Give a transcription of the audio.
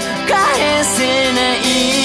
返せない